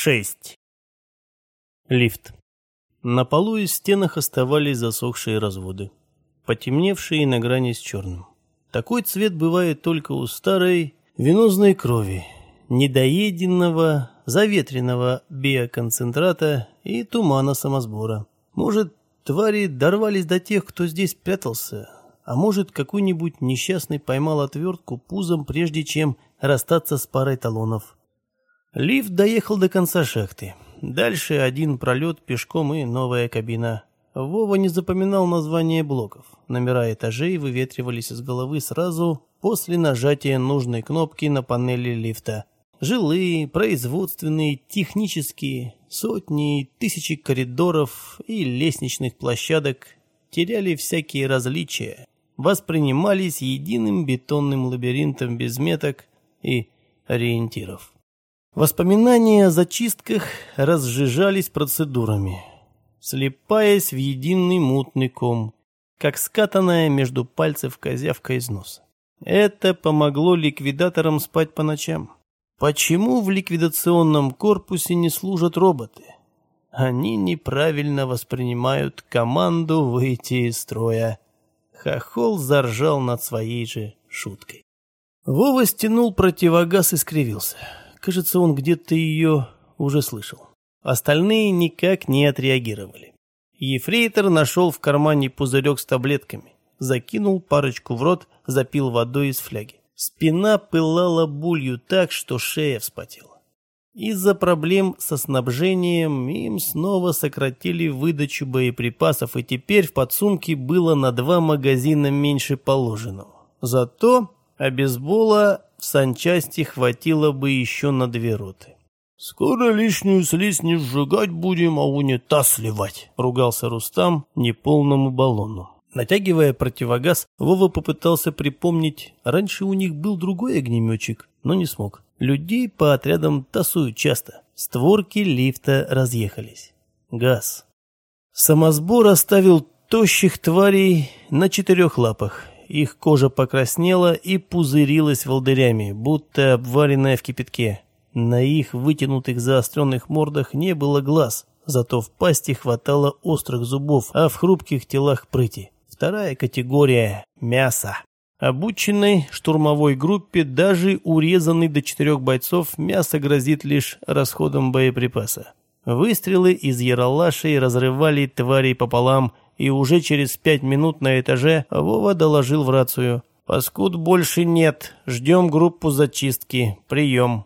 6. Лифт. На полу и стенах оставались засохшие разводы, потемневшие на грани с черным. Такой цвет бывает только у старой венозной крови, недоеденного, заветренного биоконцентрата и тумана самосбора. Может, твари дорвались до тех, кто здесь прятался, а может, какой-нибудь несчастный поймал отвертку пузом, прежде чем расстаться с парой талонов. Лифт доехал до конца шахты. Дальше один пролет пешком и новая кабина. Вова не запоминал названия блоков. Номера этажей выветривались из головы сразу после нажатия нужной кнопки на панели лифта. Жилые, производственные, технические, сотни и тысячи коридоров и лестничных площадок теряли всякие различия, воспринимались единым бетонным лабиринтом без меток и ориентиров. Воспоминания о зачистках разжижались процедурами, слипаясь в единый мутный ком, как скатанная между пальцев козявка из носа. Это помогло ликвидаторам спать по ночам. Почему в ликвидационном корпусе не служат роботы? Они неправильно воспринимают команду выйти из строя. Хохол заржал над своей же шуткой. Вова стянул противогаз и скривился. Кажется, он где-то ее уже слышал. Остальные никак не отреагировали. Ефрейтор нашел в кармане пузырек с таблетками, закинул парочку в рот, запил водой из фляги. Спина пылала болью так, что шея вспотела. Из-за проблем со снабжением им снова сократили выдачу боеприпасов, и теперь в подсумке было на два магазина меньше положенного. Зато обезбола санчасти хватило бы еще на две роты. «Скоро лишнюю слизь не сжигать будем, а унитаз сливать», — ругался Рустам неполному баллону. Натягивая противогаз, Вова попытался припомнить, раньше у них был другой огнеметчик, но не смог. Людей по отрядам тасуют часто. Створки лифта разъехались. Газ. Самосбор оставил тощих тварей на четырех лапах их кожа покраснела и пузырилась волдырями, будто обваренная в кипятке. На их вытянутых заостренных мордах не было глаз, зато в пасти хватало острых зубов, а в хрупких телах прыти. Вторая категория – мясо. Обученной штурмовой группе, даже урезанной до четырех бойцов, мясо грозит лишь расходом боеприпаса. Выстрелы из яралашей разрывали тварей пополам – и уже через пять минут на этаже Вова доложил в рацию. «Паскуд больше нет. Ждем группу зачистки. Прием».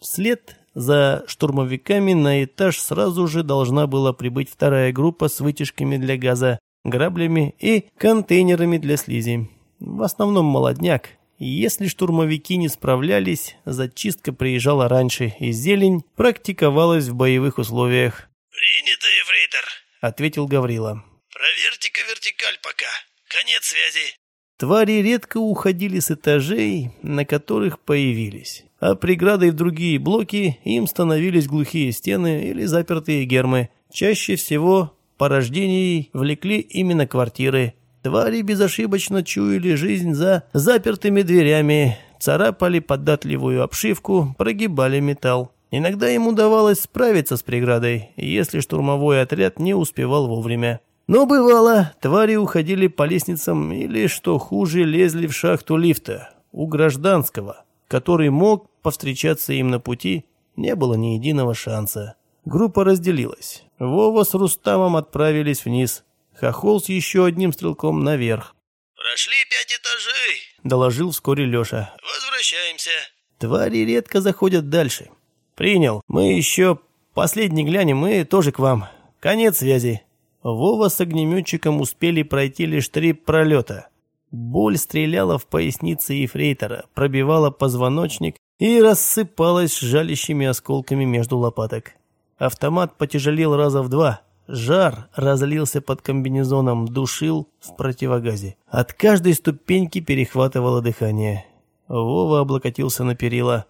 Вслед за штурмовиками на этаж сразу же должна была прибыть вторая группа с вытяжками для газа, граблями и контейнерами для слизи. В основном молодняк. Если штурмовики не справлялись, зачистка приезжала раньше, и зелень практиковалась в боевых условиях. «Принято, Ефрейтор», — ответил Гаврила. Проверьте-ка вертикаль пока. Конец связи. Твари редко уходили с этажей, на которых появились, а преградой в другие блоки им становились глухие стены или запертые гермы. Чаще всего порождений влекли именно квартиры. Твари безошибочно чуяли жизнь за запертыми дверями, царапали податливую обшивку, прогибали металл. Иногда им удавалось справиться с преградой, если штурмовой отряд не успевал вовремя. Но бывало, твари уходили по лестницам или, что хуже, лезли в шахту лифта. У гражданского, который мог повстречаться им на пути, не было ни единого шанса. Группа разделилась. Вова с Рустамом отправились вниз. Хохол с еще одним стрелком наверх. «Прошли пять этажей», — доложил вскоре Леша. «Возвращаемся». Твари редко заходят дальше. «Принял. Мы еще последний глянем и тоже к вам. Конец связи». Вова с огнеметчиком успели пройти лишь три пролета. Боль стреляла в пояснице ефрейтора, пробивала позвоночник и рассыпалась жалящими осколками между лопаток. Автомат потяжелел раза в два. Жар разлился под комбинезоном, душил в противогазе. От каждой ступеньки перехватывало дыхание. Вова облокотился на перила.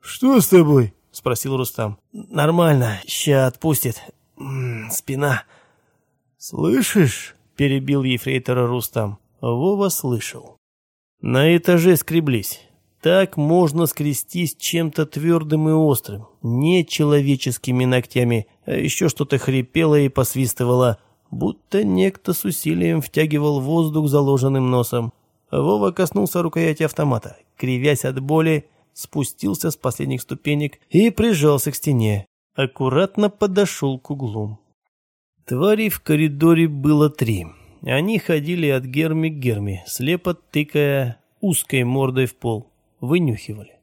«Что с тобой?» — спросил Рустам. «Нормально, ща отпустит. Спина...» «Слышишь?» – перебил ефрейтора Рустам. Вова слышал. На этаже скреблись. Так можно скрестись чем-то твердым и острым, не человеческими ногтями, а еще что-то хрипело и посвистывало, будто некто с усилием втягивал воздух заложенным носом. Вова коснулся рукояти автомата, кривясь от боли, спустился с последних ступенек и прижался к стене. Аккуратно подошел к углу. Тварей в коридоре было три. Они ходили от герми к герми, слепо тыкая узкой мордой в пол. Вынюхивали.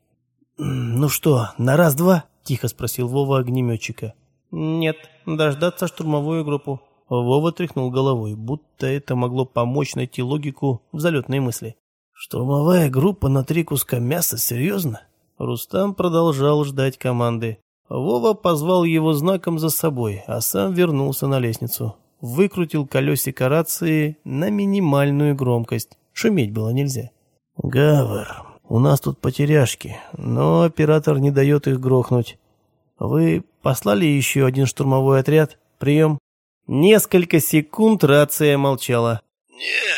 «Ну что, на раз-два?» – тихо спросил Вова огнеметчика. «Нет, дождаться штурмовую группу». Вова тряхнул головой, будто это могло помочь найти логику в залетной мысли. «Штурмовая группа на три куска мяса? Серьезно?» Рустам продолжал ждать команды. Вова позвал его знаком за собой, а сам вернулся на лестницу. Выкрутил колесико рации на минимальную громкость. Шуметь было нельзя. «Гавр, у нас тут потеряшки, но оператор не дает их грохнуть. Вы послали еще один штурмовой отряд? Прием?» Несколько секунд рация молчала. «Не,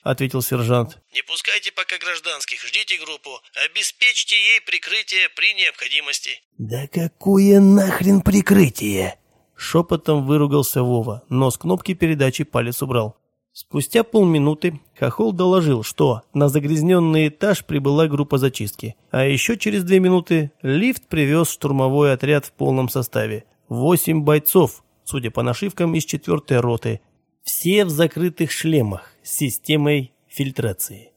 — ответил сержант. «Не пускайте пока гражданских, ждите группу. Обеспечьте ей прикрытие при необходимости». «Да какое нахрен прикрытие?» Шепотом выругался Вова, но с кнопки передачи палец убрал. Спустя полминуты Хохол доложил, что на загрязненный этаж прибыла группа зачистки, а еще через две минуты лифт привез штурмовой отряд в полном составе. Восемь бойцов, судя по нашивкам, из четвертой роты, все в закрытых шлемах с системой фильтрации.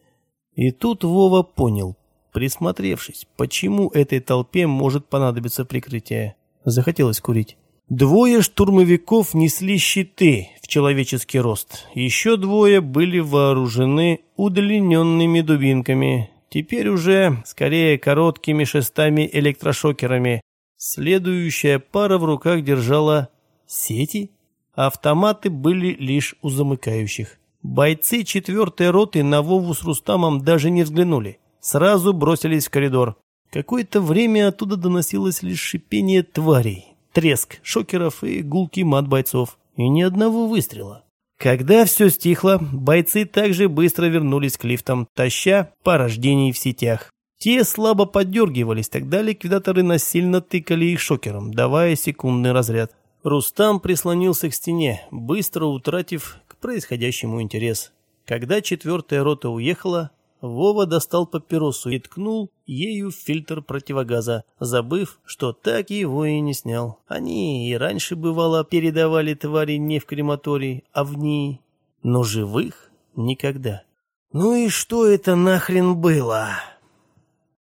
И тут Вова понял, присмотревшись, почему этой толпе может понадобиться прикрытие. Захотелось курить. Двое штурмовиков несли щиты человеческий рост. Еще двое были вооружены удлиненными дубинками. Теперь уже скорее короткими шестами-электрошокерами. Следующая пара в руках держала сети Автоматы были лишь у замыкающих. Бойцы четвертой роты на Вову с Рустамом даже не взглянули. Сразу бросились в коридор. Какое-то время оттуда доносилось лишь шипение тварей, треск шокеров и гулкий мат бойцов. И ни одного выстрела. Когда все стихло, бойцы также быстро вернулись к лифтам, таща порождений в сетях. Те слабо поддергивались, тогда ликвидаторы насильно тыкали их шокером, давая секундный разряд. Рустам прислонился к стене, быстро утратив к происходящему интерес. Когда четвертая рота уехала, Вова достал папиросу и ткнул ею в фильтр противогаза, забыв, что так его и не снял. Они и раньше, бывало, передавали твари не в крематорий, а в ней, но живых никогда. «Ну и что это нахрен было?»